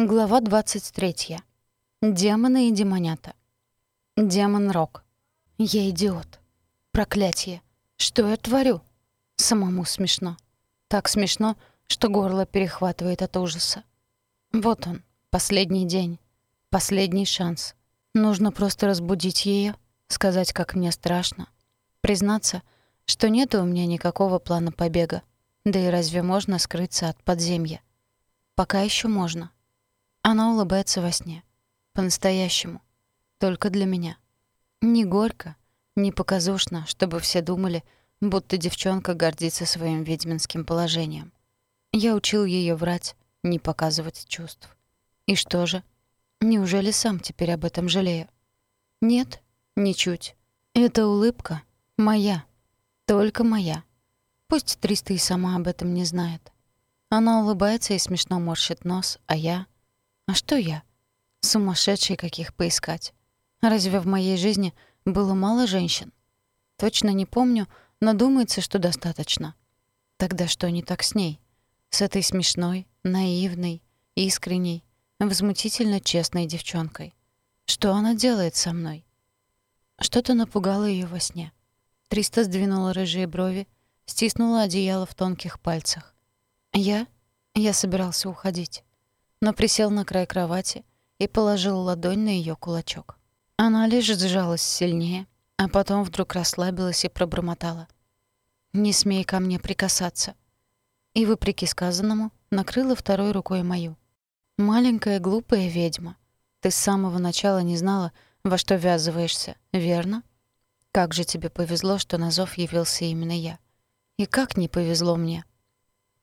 Глава 23. Демоны и демонята. Демон Рок. Я идиот. Проклятие. Что я творю? Самому смешно. Так смешно, что горло перехватывает от ужаса. Вот он, последний день. Последний шанс. Нужно просто разбудить ее, сказать, как мне страшно. Признаться, что нет у меня никакого плана побега. Да и разве можно скрыться от подземья? Пока еще можно. Она улыбается во сне. По-настоящему. Только для меня. Не горько, не показушно, чтобы все думали, будто девчонка гордится своим ведьминским положением. Я учил ее врать, не показывать чувств. И что же? Неужели сам теперь об этом жалею? Нет, ничуть. Эта улыбка моя. Только моя. Пусть Триста и сама об этом не знает. Она улыбается и смешно морщит нос, а я... А что я? Сумасшедшие каких поискать. Разве в моей жизни было мало женщин? Точно не помню, но думается, что достаточно. Тогда что не так с ней? С этой смешной, наивной, искренней, возмутительно честной девчонкой. Что она делает со мной? Что-то напугало ее во сне. Триста сдвинула рыжие брови, стиснула одеяло в тонких пальцах. Я? Я собирался уходить но присел на край кровати и положил ладонь на ее кулачок. Она лишь сжалась сильнее, а потом вдруг расслабилась и пробормотала. «Не смей ко мне прикасаться». И, вопреки сказанному, накрыла второй рукой мою. «Маленькая глупая ведьма, ты с самого начала не знала, во что ввязываешься, верно? Как же тебе повезло, что на зов явился именно я. И как не повезло мне.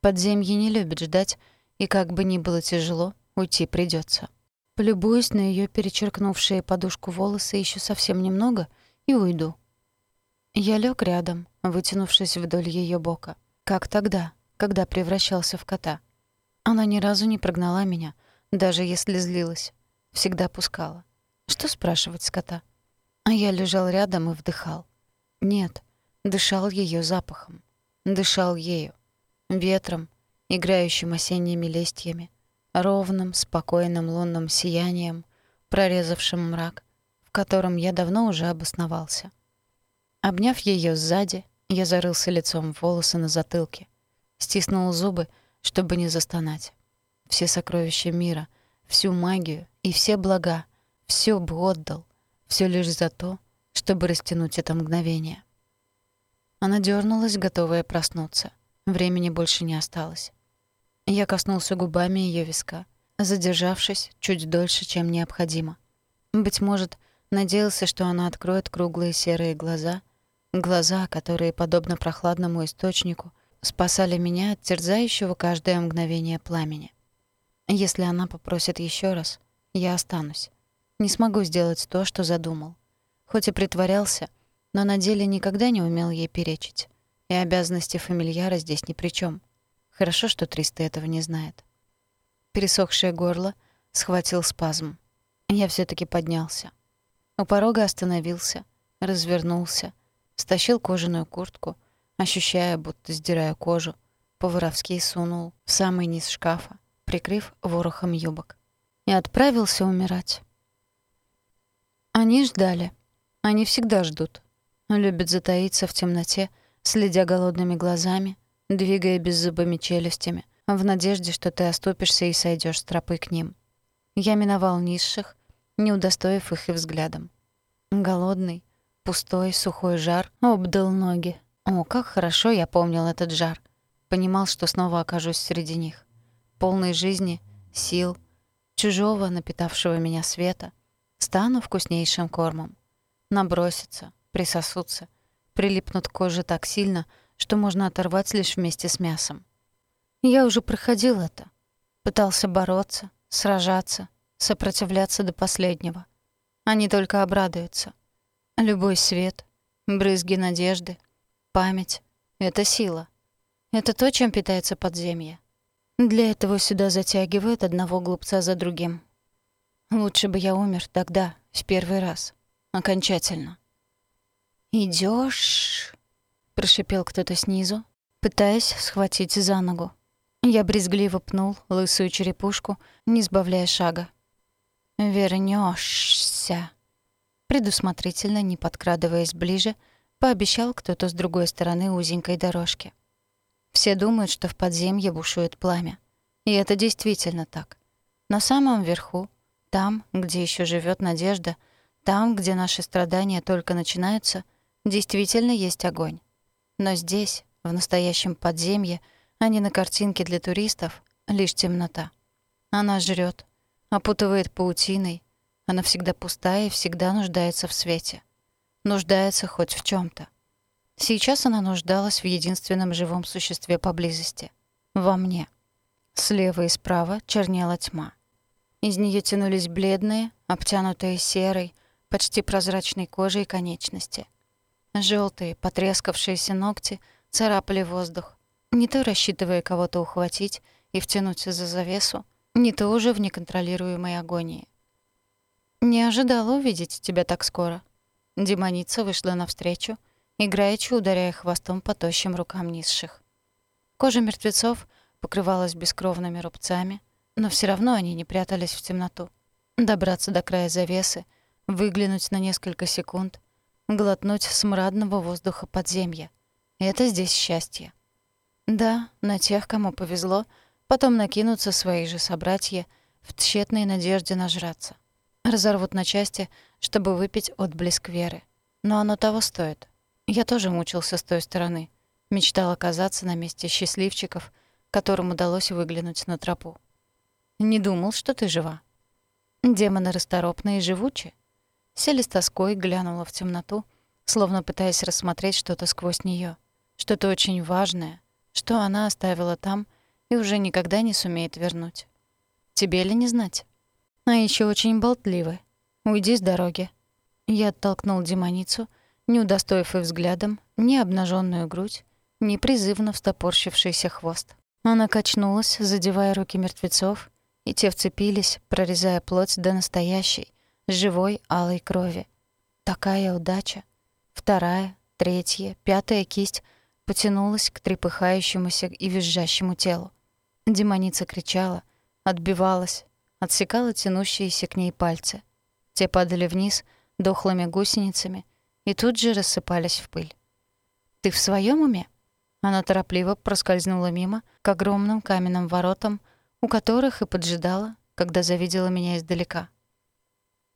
Подземье не любит ждать, и как бы ни было тяжело, уйти придется. Полюбуюсь на ее перечеркнувшие подушку волосы еще совсем немного и уйду. Я лег рядом, вытянувшись вдоль ее бока, как тогда, когда превращался в кота. Она ни разу не прогнала меня, даже если злилась. Всегда пускала. Что спрашивать с кота? А я лежал рядом и вдыхал. Нет, дышал ее запахом. Дышал ею. Ветром, играющим осенними листьями, ровным, спокойным лунным сиянием, прорезавшим мрак, в котором я давно уже обосновался. Обняв ее сзади, я зарылся лицом в волосы на затылке, стиснул зубы, чтобы не застонать. Все сокровища мира, всю магию и все блага, все бы отдал, все лишь за то, чтобы растянуть это мгновение. Она дернулась, готовая проснуться. Времени больше не осталось. Я коснулся губами ее виска, задержавшись чуть дольше, чем необходимо. Быть может, надеялся, что она откроет круглые серые глаза, глаза, которые, подобно прохладному источнику, спасали меня от терзающего каждое мгновение пламени. Если она попросит еще раз, я останусь. Не смогу сделать то, что задумал. Хоть и притворялся, но на деле никогда не умел ей перечить. И обязанности фамильяра здесь ни при чем. Хорошо, что Триста этого не знает. Пересохшее горло схватил спазм. Я все таки поднялся. У порога остановился, развернулся, стащил кожаную куртку, ощущая, будто сдирая кожу, по-воровски сунул в самый низ шкафа, прикрыв ворохом юбок. И отправился умирать. Они ждали. Они всегда ждут. Любят затаиться в темноте, следя голодными глазами — двигая беззубыми челюстями, в надежде, что ты оступишься и сойдешь с тропы к ним. Я миновал низших, не удостоив их и взглядом. Голодный, пустой, сухой жар обдал ноги. О, как хорошо я помнил этот жар. Понимал, что снова окажусь среди них. Полной жизни, сил, чужого, напитавшего меня света, стану вкуснейшим кормом. Набросятся, присосутся, прилипнут к коже так сильно, что можно оторвать лишь вместе с мясом. Я уже проходил это. Пытался бороться, сражаться, сопротивляться до последнего. Они только обрадуются. Любой свет, брызги надежды, память — это сила. Это то, чем питается подземье. Для этого сюда затягивают одного глупца за другим. Лучше бы я умер тогда, в первый раз. Окончательно. Идёшь? Прошипел кто-то снизу, пытаясь схватить за ногу. Я брезгливо пнул лысую черепушку, не сбавляя шага. «Вернёшься!» Предусмотрительно, не подкрадываясь ближе, пообещал кто-то с другой стороны узенькой дорожки. Все думают, что в подземье бушует пламя. И это действительно так. На самом верху, там, где еще живет надежда, там, где наши страдания только начинаются, действительно есть огонь. Но здесь, в настоящем подземье, а не на картинке для туристов, лишь темнота. Она жрет, опутывает паутиной, она всегда пустая и всегда нуждается в свете. Нуждается хоть в чем то Сейчас она нуждалась в единственном живом существе поблизости — во мне. Слева и справа чернела тьма. Из нее тянулись бледные, обтянутые серой, почти прозрачной кожей конечности. Желтые, потрескавшиеся ногти царапали воздух, не то рассчитывая кого-то ухватить и втянуть за завесу, не то уже в неконтролируемой агонии. «Не ожидала увидеть тебя так скоро». Демоница вышла навстречу, играючи ударяя хвостом по тощим рукам низших. Кожа мертвецов покрывалась бескровными рубцами, но все равно они не прятались в темноту. Добраться до края завесы, выглянуть на несколько секунд, глотнуть смрадного воздуха подземья. Это здесь счастье. Да, на тех, кому повезло, потом накинутся свои же собратья в тщетной надежде нажраться. Разорвут на части, чтобы выпить отблеск веры. Но оно того стоит. Я тоже мучился с той стороны. Мечтал оказаться на месте счастливчиков, которым удалось выглянуть на тропу. Не думал, что ты жива. Демоны расторопные и живучи. Селли с тоской глянула в темноту, словно пытаясь рассмотреть что-то сквозь неё, что-то очень важное, что она оставила там и уже никогда не сумеет вернуть. Тебе ли не знать? А еще очень болтливы. Уйди с дороги. Я оттолкнул демоницу, не удостоив и взглядом ни обнаженную грудь, ни призывно встопорщившийся хвост. Она качнулась, задевая руки мертвецов, и те вцепились, прорезая плоть до настоящей, живой алой крови. Такая удача. Вторая, третья, пятая кисть потянулась к трепыхающемуся и визжащему телу. Демоница кричала, отбивалась, отсекала тянущиеся к ней пальцы. Те падали вниз дохлыми гусеницами и тут же рассыпались в пыль. «Ты в своем уме?» Она торопливо проскользнула мимо к огромным каменным воротам, у которых и поджидала, когда завидела меня издалека.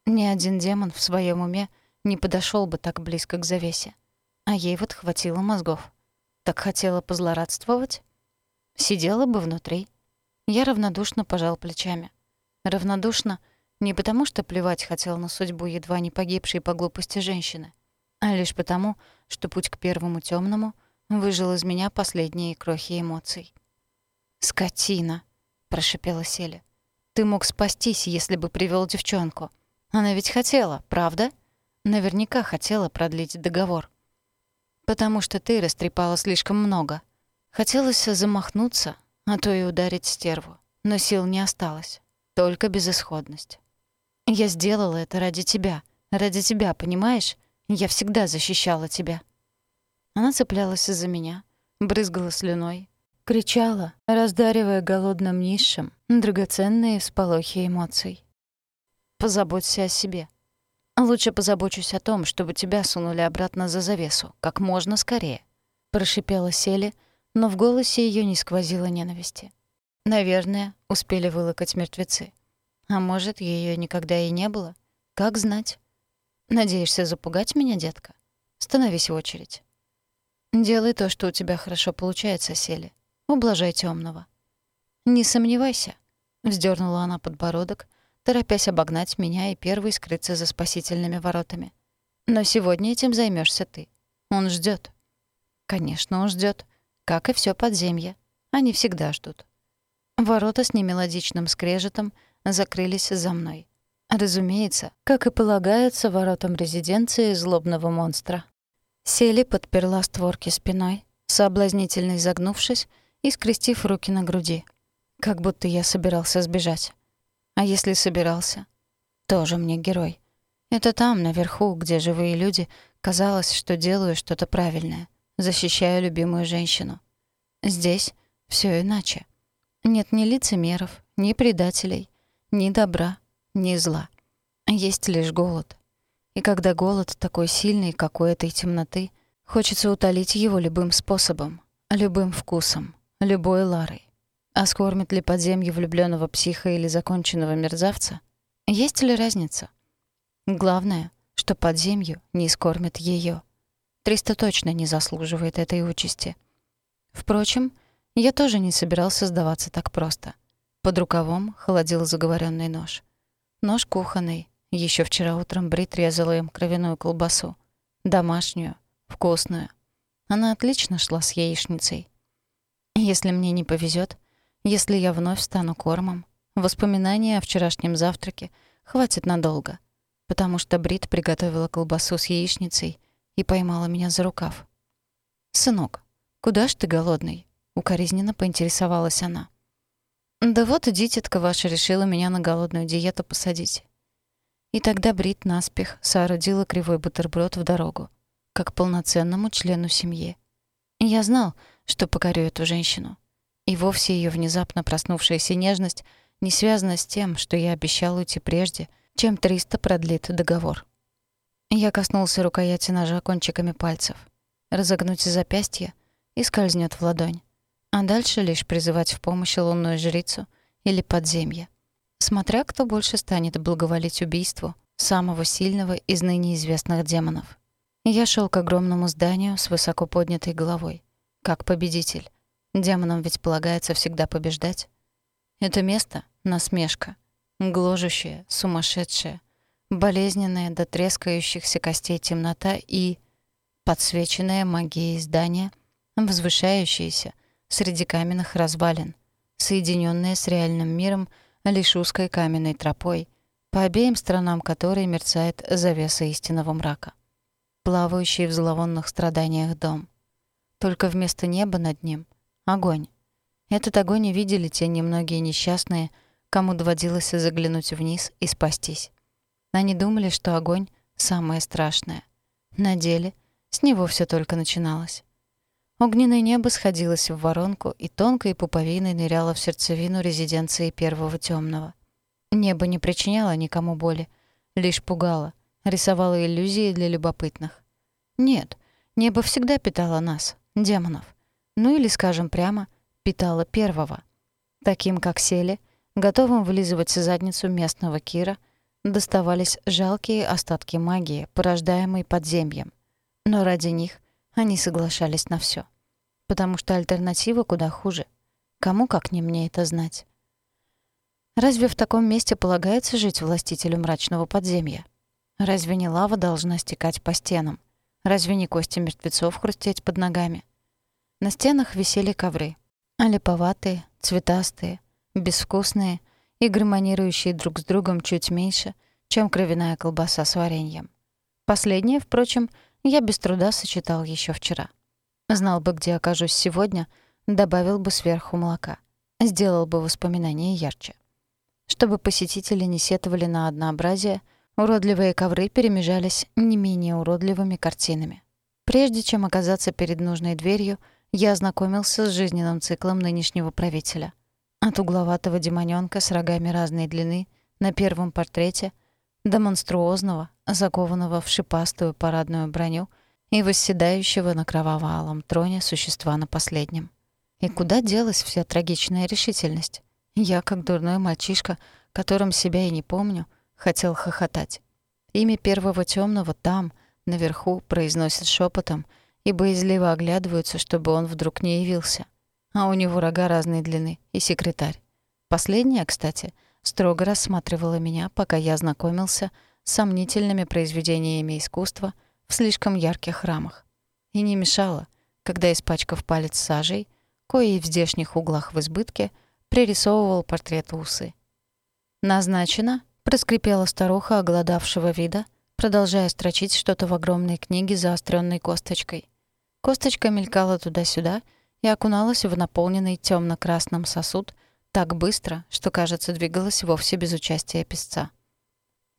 Ни один демон в своем уме не подошел бы так близко к завесе. А ей вот хватило мозгов. Так хотела позлорадствовать? Сидела бы внутри. Я равнодушно пожал плечами. Равнодушно не потому, что плевать хотел на судьбу едва не погибшей по глупости женщины, а лишь потому, что путь к первому темному выжил из меня последние крохи эмоций. «Скотина!» — прошипела Селя. «Ты мог спастись, если бы привел девчонку. Она ведь хотела, правда? Наверняка хотела продлить договор. Потому что ты растрепала слишком много. Хотелось замахнуться, а то и ударить стерву, но сил не осталось только безысходность. Я сделала это ради тебя, ради тебя, понимаешь? Я всегда защищала тебя. Она цеплялась за меня, брызгала слюной, кричала, раздаривая голодным низшим драгоценные всполохи эмоций. Позаботься о себе. Лучше позабочусь о том, чтобы тебя сунули обратно за завесу, как можно скорее. Прошипела Сели, но в голосе ее не сквозило ненависти. Наверное, успели вылокать мертвецы. А может, ее никогда и не было? Как знать? Надеешься запугать меня, детка? Становись в очередь. Делай то, что у тебя хорошо получается, Сели. Ублажай темного. Не сомневайся, вздернула она подбородок, торопясь обогнать меня и первой скрыться за спасительными воротами. Но сегодня этим займешься ты. Он ждет. Конечно, он ждет, как и все подземье. Они всегда ждут. Ворота с немелодичным скрежетом закрылись за мной. Разумеется, как и полагается воротам резиденции злобного монстра. Сели подперла створки спиной, соблазнительно изогнувшись и скрестив руки на груди. Как будто я собирался сбежать. А если собирался? Тоже мне герой. Это там, наверху, где живые люди, казалось, что делаю что-то правильное, защищаю любимую женщину. Здесь все иначе. Нет ни лицемеров, ни предателей, ни добра, ни зла. Есть лишь голод. И когда голод такой сильный, как у этой темноты, хочется утолить его любым способом, любым вкусом, любой ларой. А скормит ли подземье влюбленного психа или законченного мерзавца? Есть ли разница? Главное, что подземью не скормит ее. Триста точно не заслуживает этой участи. Впрочем, я тоже не собирался сдаваться так просто. Под рукавом холодил заговоренный нож. Нож кухонный. Еще вчера утром Брит резала им кровяную колбасу. Домашнюю, вкусную. Она отлично шла с яичницей. Если мне не повезет, если я вновь стану кормом, воспоминания о вчерашнем завтраке хватит надолго, потому что Брит приготовила колбасу с яичницей и поймала меня за рукав. «Сынок, куда ж ты голодный?» — укоризненно поинтересовалась она. «Да вот дитятка ваша решила меня на голодную диету посадить». И тогда Брит наспех соорудила кривой бутерброд в дорогу, как полноценному члену семьи. Я знал, что покорю эту женщину. И вовсе ее внезапно проснувшаяся нежность не связана с тем, что я обещал уйти прежде, чем триста продлит договор. Я коснулся рукояти ножа кончиками пальцев. Разогнуть запястье и скользнет в ладонь. А дальше лишь призывать в помощь лунную жрицу или подземье. Смотря кто больше станет благоволить убийству самого сильного из ныне известных демонов. Я шел к огромному зданию с высоко поднятой головой, как победитель, Демонам ведь полагается всегда побеждать. Это место — насмешка. Гложущая, сумасшедшая, болезненная до трескающихся костей темнота и подсвеченная магией здания, возвышающееся среди каменных развалин, соединенное с реальным миром лишь узкой каменной тропой, по обеим сторонам которой мерцает завеса истинного мрака. Плавающий в зловонных страданиях дом. Только вместо неба над ним — Огонь. Этот огонь видели те немногие несчастные, кому доводилось заглянуть вниз и спастись. Они думали, что огонь — самое страшное. На деле с него все только начиналось. Огненное небо сходилось в воронку и тонкой пуповиной ныряло в сердцевину резиденции первого темного. Небо не причиняло никому боли, лишь пугало, рисовало иллюзии для любопытных. Нет, небо всегда питало нас, демонов ну или, скажем прямо, питала первого. Таким, как сели, готовым вылизывать задницу местного Кира, доставались жалкие остатки магии, порождаемой подземьем. Но ради них они соглашались на все, Потому что альтернатива куда хуже. Кому как не мне это знать? Разве в таком месте полагается жить властителю мрачного подземья? Разве не лава должна стекать по стенам? Разве не кости мертвецов хрустеть под ногами? На стенах висели ковры. Липоватые, цветастые, безвкусные и гармонирующие друг с другом чуть меньше, чем кровяная колбаса с вареньем. Последнее, впрочем, я без труда сочетал еще вчера. Знал бы, где окажусь сегодня, добавил бы сверху молока. Сделал бы воспоминания ярче. Чтобы посетители не сетовали на однообразие, уродливые ковры перемежались не менее уродливыми картинами. Прежде чем оказаться перед нужной дверью, я ознакомился с жизненным циклом нынешнего правителя. От угловатого демонёнка с рогами разной длины на первом портрете до монструозного, закованного в шипастую парадную броню и восседающего на кроваво-алом троне существа на последнем. И куда делась вся трагичная решительность? Я, как дурной мальчишка, которым себя и не помню, хотел хохотать. Имя первого темного там, наверху, произносит шепотом — и боязливо оглядываются, чтобы он вдруг не явился. А у него рога разной длины и секретарь. Последняя, кстати, строго рассматривала меня, пока я знакомился с сомнительными произведениями искусства в слишком ярких рамах. И не мешала, когда, испачкав палец сажей, кои в здешних углах в избытке, пририсовывал портрет усы. «Назначено», — проскрипела старуха оголодавшего вида, продолжая строчить что-то в огромной книге заостренной косточкой. Косточка мелькала туда-сюда и окуналась в наполненный темно красным сосуд так быстро, что, кажется, двигалась вовсе без участия песца.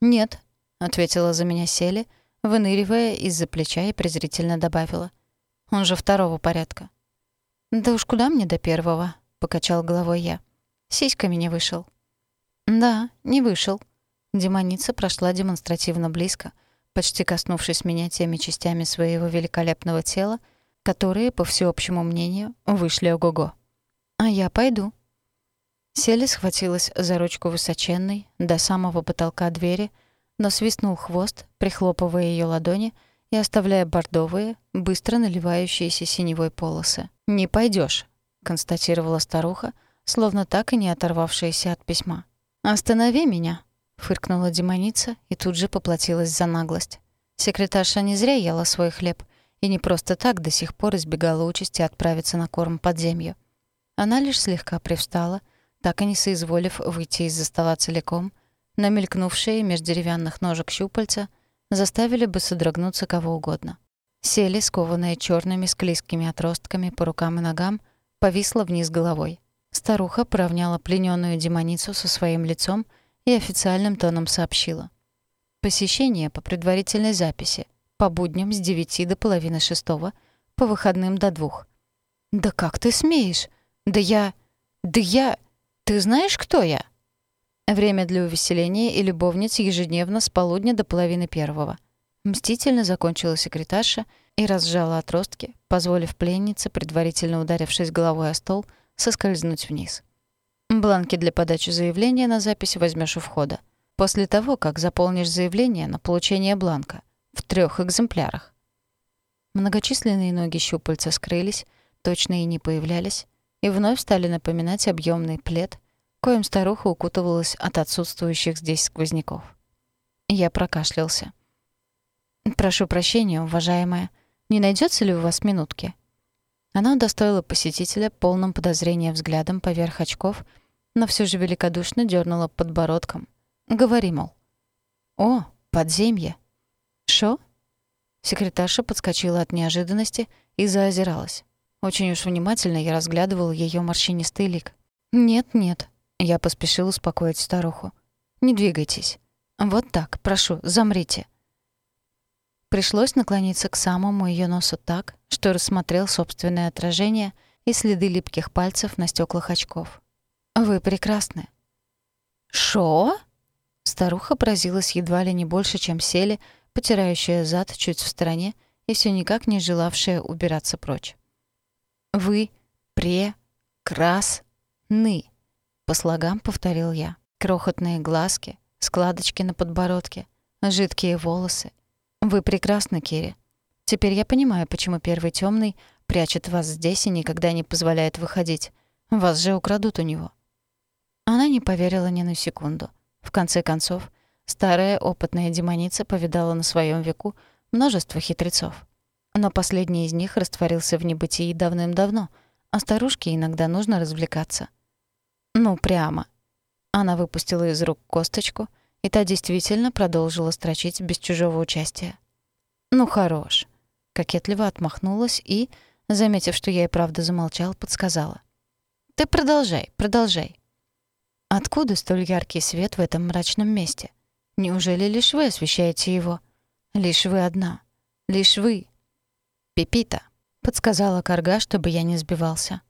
«Нет», — ответила за меня Сели, выныривая из-за плеча и презрительно добавила. «Он же второго порядка». «Да уж куда мне до первого?» — покачал головой я. сиськами не вышел». «Да, не вышел». Демоница прошла демонстративно близко, почти коснувшись меня теми частями своего великолепного тела, которые, по всеобщему мнению, вышли ого-го. «А я пойду». Селли схватилась за ручку высоченной, до самого потолка двери, но свистнул хвост, прихлопывая ее ладони и оставляя бордовые, быстро наливающиеся синевой полосы. «Не пойдешь, констатировала старуха, словно так и не оторвавшаяся от письма. «Останови меня!» — фыркнула демоница и тут же поплатилась за наглость. Секретарша не зря ела свой хлеб и не просто так до сих пор избегала участи отправиться на корм подземью. Она лишь слегка привстала, так и не соизволив выйти из-за стола целиком, но мелькнувшие меж деревянных ножек щупальца заставили бы содрогнуться кого угодно. Сели, скованные черными склизкими отростками по рукам и ногам, повисла вниз головой. Старуха поравняла плененную демоницу со своим лицом и официальным тоном сообщила. «Посещение по предварительной записи. По будням с девяти до половины шестого, по выходным до двух». «Да как ты смеешь? Да я... Да я...» «Ты знаешь, кто я?» Время для увеселения и любовниц ежедневно с полудня до половины первого. Мстительно закончила секретарша и разжала отростки, позволив пленнице, предварительно ударившись головой о стол, соскользнуть вниз. Бланки для подачи заявления на запись возьмешь у входа. После того, как заполнишь заявление на получение бланка. В трех экземплярах. Многочисленные ноги щупальца скрылись, точно и не появлялись, и вновь стали напоминать объемный плед, коим старуха укутывалась от отсутствующих здесь сквозняков. Я прокашлялся. «Прошу прощения, уважаемая. Не найдется ли у вас минутки?» Она удостоила посетителя полным подозрения взглядом поверх очков, но все же великодушно дернула подбородком. «Говори, мол». «О, подземье!» «Шо?» Секретарша подскочила от неожиданности и заозиралась. Очень уж внимательно я разглядывал ее морщинистый лик. «Нет, нет», — я поспешил успокоить старуху. «Не двигайтесь. Вот так, прошу, замрите». Пришлось наклониться к самому ее носу так, что рассмотрел собственное отражение и следы липких пальцев на стеклах очков. «Вы прекрасны». «Шо?» Старуха поразилась едва ли не больше, чем сели, потирающая зад чуть в стороне и все никак не желавшая убираться прочь. Вы прекрасны, по слогам повторил я. Крохотные глазки, складочки на подбородке, жидкие волосы. Вы прекрасны, Кири. Теперь я понимаю, почему первый темный прячет вас здесь и никогда не позволяет выходить. Вас же украдут у него. Она не поверила ни на секунду. В конце концов, старая опытная демоница повидала на своем веку множество хитрецов. Но последний из них растворился в небытии давным-давно, а старушке иногда нужно развлекаться. Ну, прямо. Она выпустила из рук косточку, и та действительно продолжила строчить без чужого участия. «Ну, хорош». Кокетливо отмахнулась и, заметив, что я и правда замолчал, подсказала. «Ты продолжай, продолжай». «Откуда столь яркий свет в этом мрачном месте? Неужели лишь вы освещаете его? Лишь вы одна. Лишь вы, Пепита», — подсказала Карга, чтобы я не сбивался.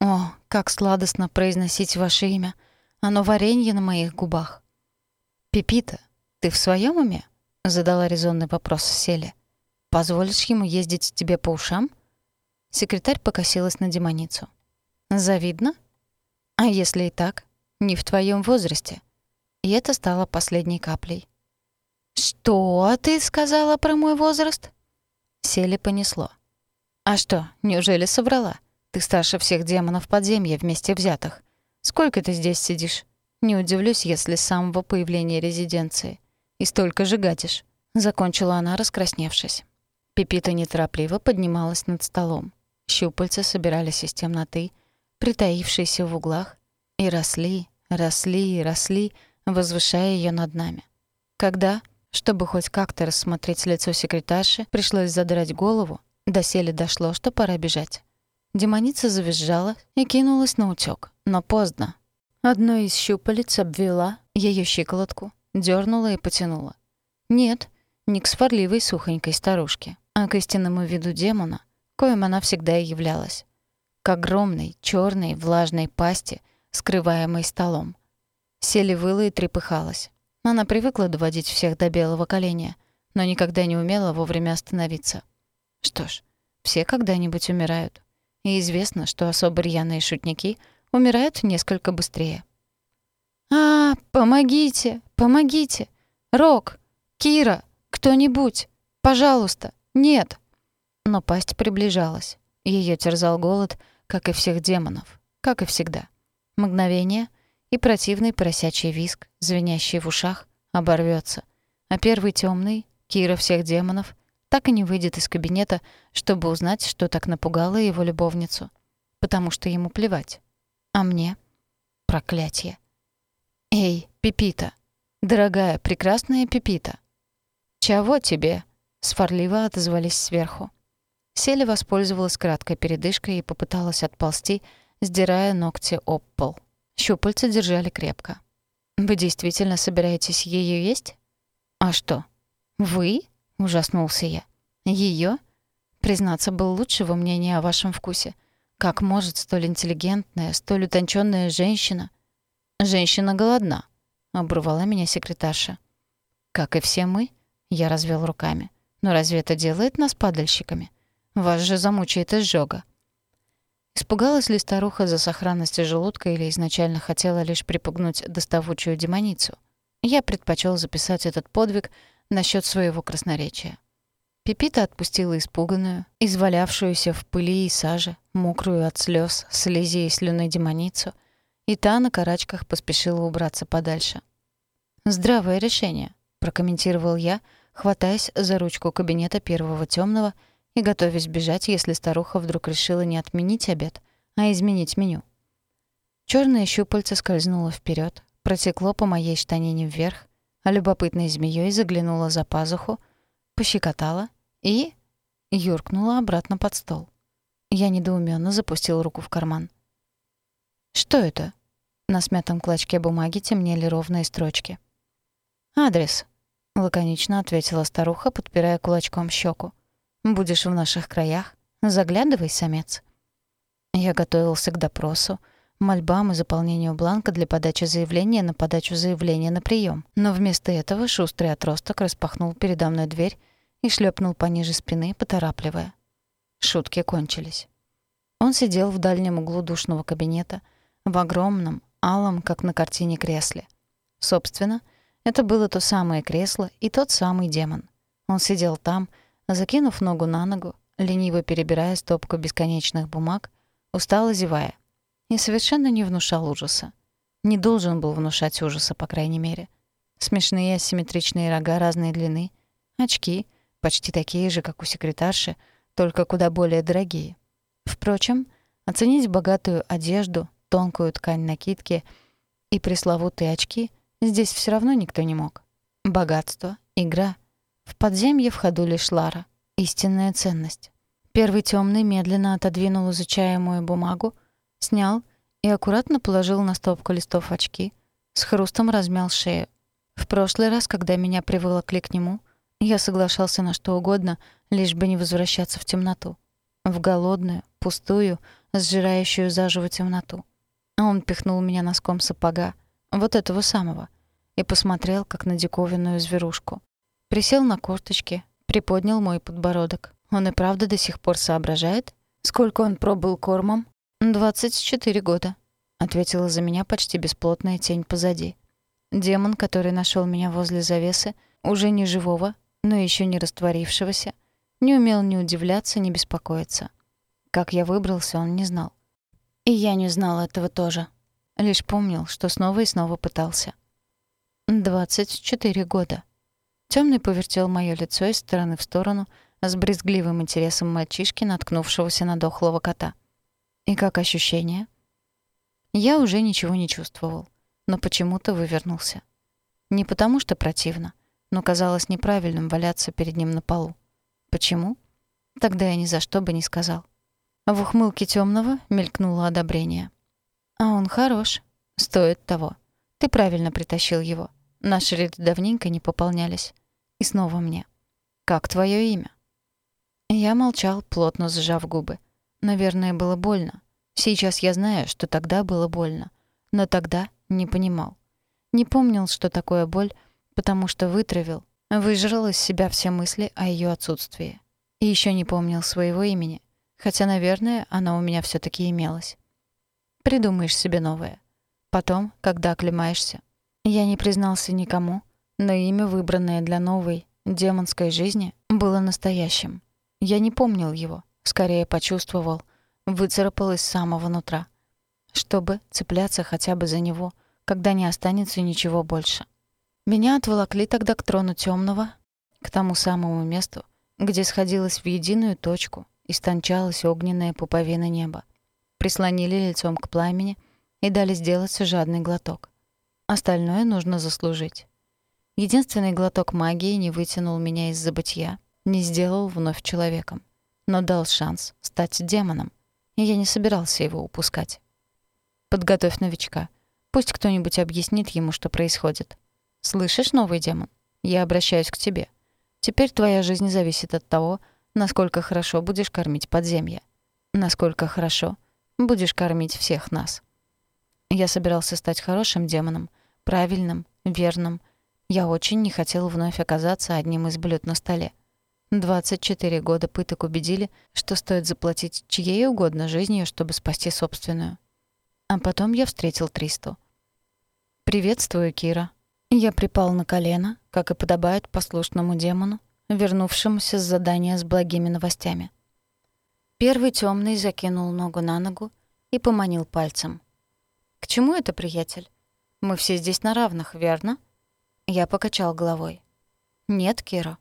«О, как сладостно произносить ваше имя. Оно варенье на моих губах». «Пепита, ты в своем уме?» — задала резонный вопрос Селе. «Позволишь ему ездить тебе по ушам?» Секретарь покосилась на демоницу. «Завидно? А если и так, не в твоем возрасте». И это стало последней каплей. «Что ты сказала про мой возраст?» Сели понесло. «А что, неужели соврала? Ты старше всех демонов подземья вместе взятых. Сколько ты здесь сидишь? Не удивлюсь, если с самого появления резиденции. И столько же гадишь». Закончила она, раскрасневшись. Пепита неторопливо поднималась над столом. Щупальца собирались из темноты, притаившиеся в углах, и росли, росли и росли, возвышая ее над нами. Когда чтобы хоть как-то рассмотреть лицо секретарши, пришлось задрать голову. Доселе дошло, что пора бежать. Демоница завизжала и кинулась на утёк, но поздно. Одно из щупалец обвела её щиколотку, дёрнула и потянула. Нет, не к сварливой сухонькой старушке, а к истинному виду демона, коим она всегда и являлась. К огромной, чёрной, влажной пасти скрываемой столом. Сели выла и трепыхалась. Она привыкла доводить всех до белого коленя, но никогда не умела вовремя остановиться. Что ж, все когда-нибудь умирают. И известно, что особо рьяные шутники умирают несколько быстрее. «А, помогите, помогите! Рок! Кира! Кто-нибудь! Пожалуйста! Нет!» Но пасть приближалась. Ее терзал голод, как и всех демонов, как и всегда. Мгновение, и противный поросячий виск, звенящий в ушах, оборвется. А первый темный, Кира всех демонов, так и не выйдет из кабинета, чтобы узнать, что так напугало его любовницу. Потому что ему плевать. А мне? Проклятие. «Эй, Пипита! Дорогая, прекрасная Пипита!» «Чего тебе?» — сварливо отозвались сверху. Селя воспользовалась краткой передышкой и попыталась отползти, сдирая ногти об пол. Щупальца держали крепко. «Вы действительно собираетесь ее есть?» «А что?» «Вы?» — ужаснулся я. Ее? Признаться, был лучшего мнения о вашем вкусе. Как может столь интеллигентная, столь утонченная женщина «Женщина голодна», — обрывала меня секретарша. «Как и все мы», — я развел руками. «Но разве это делает нас падальщиками? Вас же замучает изжога». Испугалась ли старуха за сохранность желудка или изначально хотела лишь припугнуть доставучую демоницу? Я предпочел записать этот подвиг насчет своего красноречия. Пипита отпустила испуганную, извалявшуюся в пыли и саже, мокрую от слез, слези и слюны демоницу — и та на карачках поспешила убраться подальше. «Здравое решение», — прокомментировал я, хватаясь за ручку кабинета первого темного и готовясь бежать, если старуха вдруг решила не отменить обед, а изменить меню. Чёрное щупальце скользнуло вперед, протекло по моей штанине вверх, а любопытной змеей заглянула за пазуху, пощекотала и юркнула обратно под стол. Я недоуменно запустил руку в карман. «Что это?» На смятом клочке бумаги темнели ровные строчки. «Адрес», — лаконично ответила старуха, подпирая кулачком щеку. «Будешь в наших краях? Заглядывай, самец». Я готовился к допросу, мольбам и заполнению бланка для подачи заявления на подачу заявления на прием. Но вместо этого шустрый отросток распахнул передо мной дверь и шлепнул пониже спины, поторапливая. Шутки кончились. Он сидел в дальнем углу душного кабинета — в огромном, алом, как на картине, кресле. Собственно, это было то самое кресло и тот самый демон. Он сидел там, закинув ногу на ногу, лениво перебирая стопку бесконечных бумаг, устало зевая, и совершенно не внушал ужаса. Не должен был внушать ужаса, по крайней мере. Смешные асимметричные рога разной длины, очки, почти такие же, как у секретарши, только куда более дорогие. Впрочем, оценить богатую одежду, тонкую ткань накидки и пресловутые очки здесь все равно никто не мог. Богатство, игра. В подземье в ходу лишь Лара. Истинная ценность. Первый темный медленно отодвинул изучаемую бумагу, снял и аккуратно положил на стопку листов очки, с хрустом размял шею. В прошлый раз, когда меня приволокли к нему, я соглашался на что угодно, лишь бы не возвращаться в темноту. В голодную, пустую, сжирающую заживо темноту. А он пихнул меня носком сапога, вот этого самого, и посмотрел, как на диковинную зверушку. Присел на корточки, приподнял мой подбородок. Он и правда до сих пор соображает? Сколько он пробыл кормом? «Двадцать четыре года», — ответила за меня почти бесплотная тень позади. Демон, который нашел меня возле завесы, уже не живого, но еще не растворившегося, не умел ни удивляться, ни беспокоиться. Как я выбрался, он не знал. И я не знал этого тоже. Лишь помнил, что снова и снова пытался. «Двадцать четыре года». Тёмный повертел моё лицо из стороны в сторону с брезгливым интересом мальчишки, наткнувшегося на дохлого кота. «И как ощущение?» Я уже ничего не чувствовал, но почему-то вывернулся. Не потому что противно, но казалось неправильным валяться перед ним на полу. Почему? Тогда я ни за что бы не сказал. В ухмылке темного мелькнуло одобрение. «А он хорош. Стоит того. Ты правильно притащил его. Наши ряды давненько не пополнялись. И снова мне. Как твое имя?» Я молчал, плотно сжав губы. Наверное, было больно. Сейчас я знаю, что тогда было больно. Но тогда не понимал. Не помнил, что такое боль, потому что вытравил, выжрал из себя все мысли о ее отсутствии. И еще не помнил своего имени, хотя, наверное, оно у меня все таки имелось. Придумаешь себе новое. Потом, когда оклемаешься. Я не признался никому, но имя, выбранное для новой, демонской жизни, было настоящим. Я не помнил его, скорее почувствовал, выцарапал из самого нутра, чтобы цепляться хотя бы за него, когда не останется ничего больше. Меня отволокли тогда к трону темного, к тому самому месту, где сходилось в единую точку и стончалась огненная пуповина неба. Прислонили лицом к пламени и дали сделать жадный глоток. Остальное нужно заслужить. Единственный глоток магии не вытянул меня из забытья, не сделал вновь человеком, но дал шанс стать демоном, и я не собирался его упускать. Подготовь новичка. Пусть кто-нибудь объяснит ему, что происходит. Слышишь, новый демон? Я обращаюсь к тебе. Теперь твоя жизнь зависит от того, насколько хорошо будешь кормить подземье. Насколько хорошо будешь кормить всех нас. Я собирался стать хорошим демоном, правильным, верным. Я очень не хотел вновь оказаться одним из блюд на столе. 24 года пыток убедили, что стоит заплатить чьей угодно жизнью, чтобы спасти собственную. А потом я встретил Тристу. «Приветствую, Кира». Я припал на колено, как и подобает послушному демону, вернувшемуся с задания с благими новостями. Первый темный закинул ногу на ногу и поманил пальцем. «К чему это, приятель? Мы все здесь на равных, верно?» Я покачал головой. «Нет, Кира».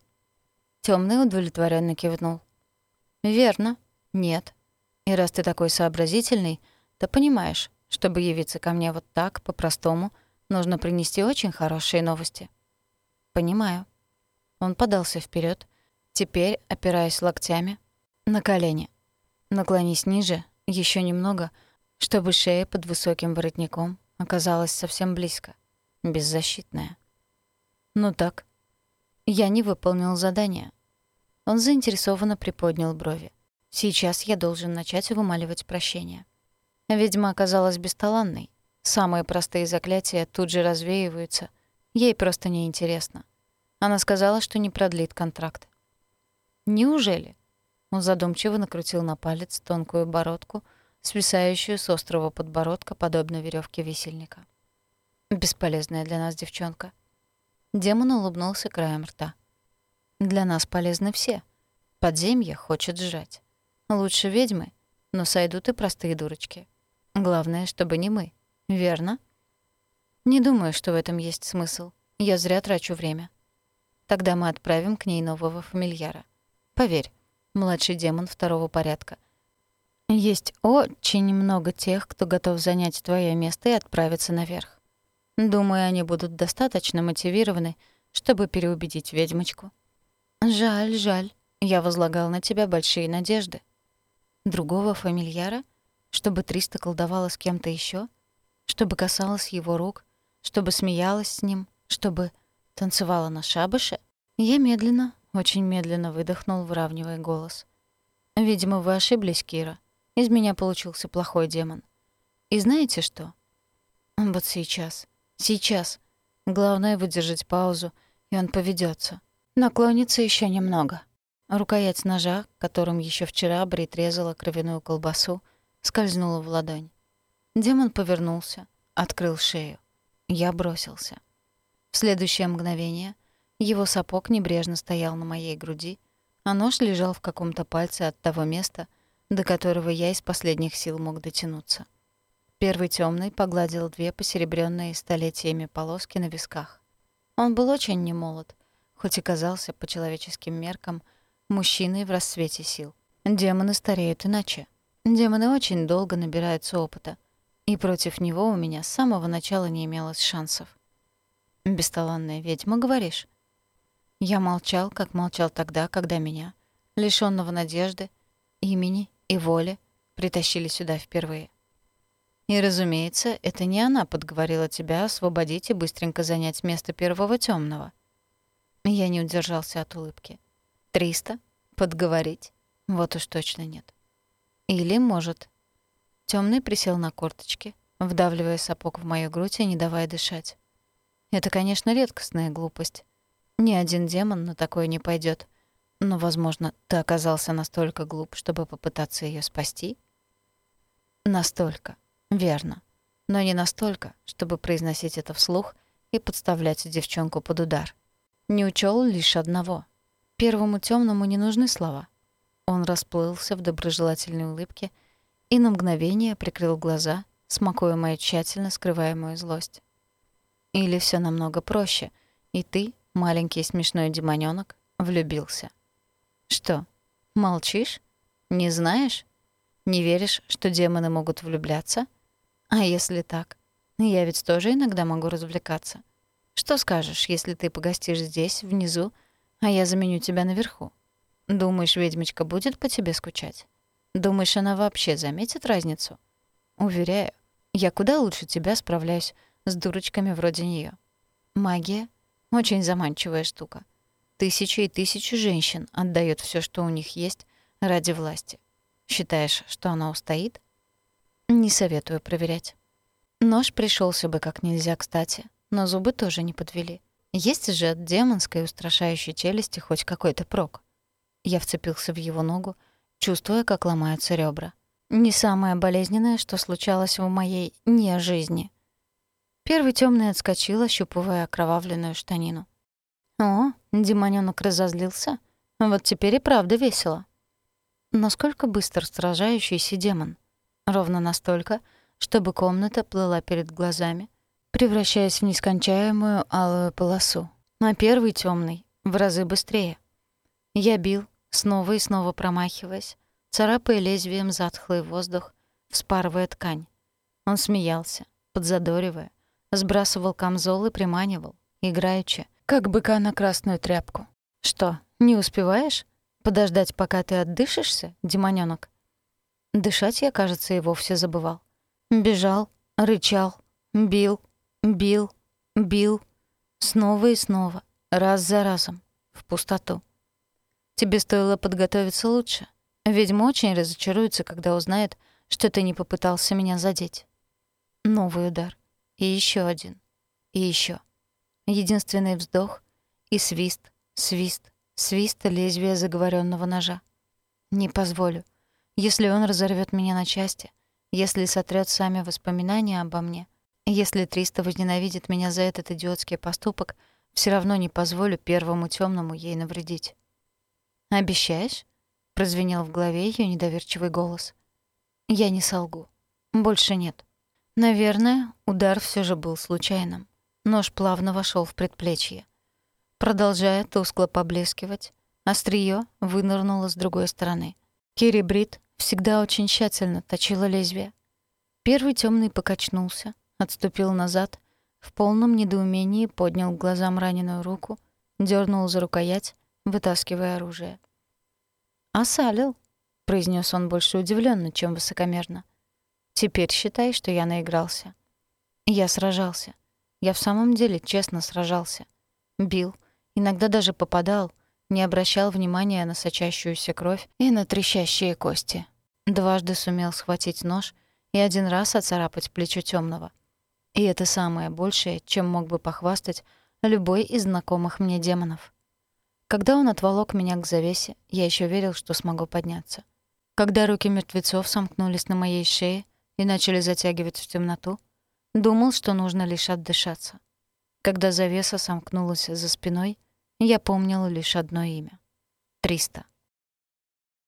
Темный удовлетворенно кивнул. «Верно. Нет. И раз ты такой сообразительный, то понимаешь, чтобы явиться ко мне вот так, по-простому, нужно принести очень хорошие новости». «Понимаю». Он подался вперед, теперь опираясь локтями на колени. «Наклонись ниже, еще немного, чтобы шея под высоким воротником оказалась совсем близко, беззащитная». «Ну так». Я не выполнил задание. Он заинтересованно приподнял брови. Сейчас я должен начать вымаливать прощение. Ведьма оказалась бесталанной. Самые простые заклятия тут же развеиваются. Ей просто неинтересно. Она сказала, что не продлит контракт. «Неужели?» Он задумчиво накрутил на палец тонкую бородку, свисающую с острого подбородка, подобно веревке висельника. «Бесполезная для нас девчонка». Демон улыбнулся краем рта. Для нас полезны все. Подземье хочет жрать. Лучше ведьмы, но сойдут и простые дурочки. Главное, чтобы не мы. Верно? Не думаю, что в этом есть смысл. Я зря трачу время. Тогда мы отправим к ней нового фамильяра. Поверь, младший демон второго порядка. Есть очень много тех, кто готов занять твое место и отправиться наверх. Думаю, они будут достаточно мотивированы, чтобы переубедить ведьмочку. Жаль, жаль. Я возлагал на тебя большие надежды. Другого фамильяра? Чтобы Триста колдовала с кем-то еще? Чтобы касалась его рук? Чтобы смеялась с ним? Чтобы танцевала на шабаше? Я медленно, очень медленно выдохнул, выравнивая голос. Видимо, вы ошиблись, Кира. Из меня получился плохой демон. И знаете что? Вот сейчас, сейчас. Главное выдержать паузу, и он поведется. Наклонится еще немного. Рукоять ножа, которым еще вчера Брит резала кровяную колбасу, скользнула в ладонь. Демон повернулся, открыл шею. Я бросился. В следующее мгновение его сапог небрежно стоял на моей груди, а нож лежал в каком-то пальце от того места, до которого я из последних сил мог дотянуться. Первый темный погладил две посеребренные столетиями полоски на висках. Он был очень немолод — хоть и казался по человеческим меркам мужчиной в расцвете сил. Демоны стареют иначе. Демоны очень долго набираются опыта, и против него у меня с самого начала не имелось шансов. «Бесталанная ведьма, говоришь?» Я молчал, как молчал тогда, когда меня, лишённого надежды, имени и воли, притащили сюда впервые. И, разумеется, это не она подговорила тебя освободить и быстренько занять место первого тёмного. Я не удержался от улыбки. «Триста? Подговорить? Вот уж точно нет. Или, может...» Темный присел на корточки, вдавливая сапог в мою грудь и не давая дышать. Это, конечно, редкостная глупость. Ни один демон на такое не пойдет. Но, возможно, ты оказался настолько глуп, чтобы попытаться ее спасти? Настолько. Верно. Но не настолько, чтобы произносить это вслух и подставлять девчонку под удар. Не учел лишь одного. Первому темному не нужны слова. Он расплылся в доброжелательной улыбке и на мгновение прикрыл глаза, смакуя мою тщательно скрываемую злость. Или все намного проще, и ты, маленький смешной демонёнок, влюбился. Что, молчишь? Не знаешь? Не веришь, что демоны могут влюбляться? А если так? Я ведь тоже иногда могу развлекаться. Что скажешь, если ты погостишь здесь, внизу, а я заменю тебя наверху? Думаешь, ведьмочка будет по тебе скучать? Думаешь, она вообще заметит разницу? Уверяю, я куда лучше тебя справляюсь с дурочками вроде неё. Магия — очень заманчивая штука. Тысячи и тысячи женщин отдают всё, что у них есть, ради власти. Считаешь, что она устоит? Не советую проверять. Нож пришелся бы как нельзя кстати, но зубы тоже не подвели. Есть же от демонской устрашающей челюсти хоть какой-то прок. Я вцепился в его ногу, чувствуя, как ломаются ребра. Не самое болезненное, что случалось в моей не жизни. Первый темный отскочил, ощупывая окровавленную штанину. «О, демонёнок разозлился? Вот теперь и правда весело». Насколько быстро сражающийся демон? Ровно настолько, чтобы комната плыла перед глазами, превращаясь в нескончаемую алую полосу. А первый темный в разы быстрее. Я бил, снова и снова промахиваясь, царапая лезвием затхлый воздух, вспарывая ткань. Он смеялся, подзадоривая, Сбрасывал камзол и приманивал, играючи, как быка на красную тряпку. «Что, не успеваешь? Подождать, пока ты отдышишься, демонёнок?» Дышать я, кажется, и вовсе забывал. Бежал, рычал, бил, бил, бил. Снова и снова, раз за разом, в пустоту. Тебе стоило подготовиться лучше. Ведьма очень разочаруется, когда узнает, что ты не попытался меня задеть. Новый удар. И еще один. И еще. Единственный вздох и свист, свист, свист лезвия заговоренного ножа. Не позволю. Если он разорвет меня на части, если сотрет сами воспоминания обо мне, если Триста возненавидит меня за этот идиотский поступок, все равно не позволю первому темному ей навредить. «Обещаешь?» — прозвенел в голове ее недоверчивый голос. «Я не солгу. Больше нет». Наверное, удар все же был случайным. Нож плавно вошел в предплечье. Продолжая тускло поблескивать, острие вынырнуло с другой стороны. Кири Брит всегда очень тщательно точила лезвие. Первый темный покачнулся, отступил назад, в полном недоумении поднял глазам раненую руку, дернул за рукоять, вытаскивая оружие. «Осалил», — произнес он больше удивленно, чем высокомерно. Теперь считай, что я наигрался. Я сражался. Я в самом деле честно сражался. Бил, иногда даже попадал, не обращал внимания на сочащуюся кровь и на трещащие кости. Дважды сумел схватить нож и один раз оцарапать плечо темного. И это самое большее, чем мог бы похвастать любой из знакомых мне демонов. Когда он отволок меня к завесе, я еще верил, что смогу подняться. Когда руки мертвецов сомкнулись на моей шее, и начали затягивать в темноту, думал, что нужно лишь отдышаться. Когда завеса сомкнулась за спиной, я помнил лишь одно имя — Триста.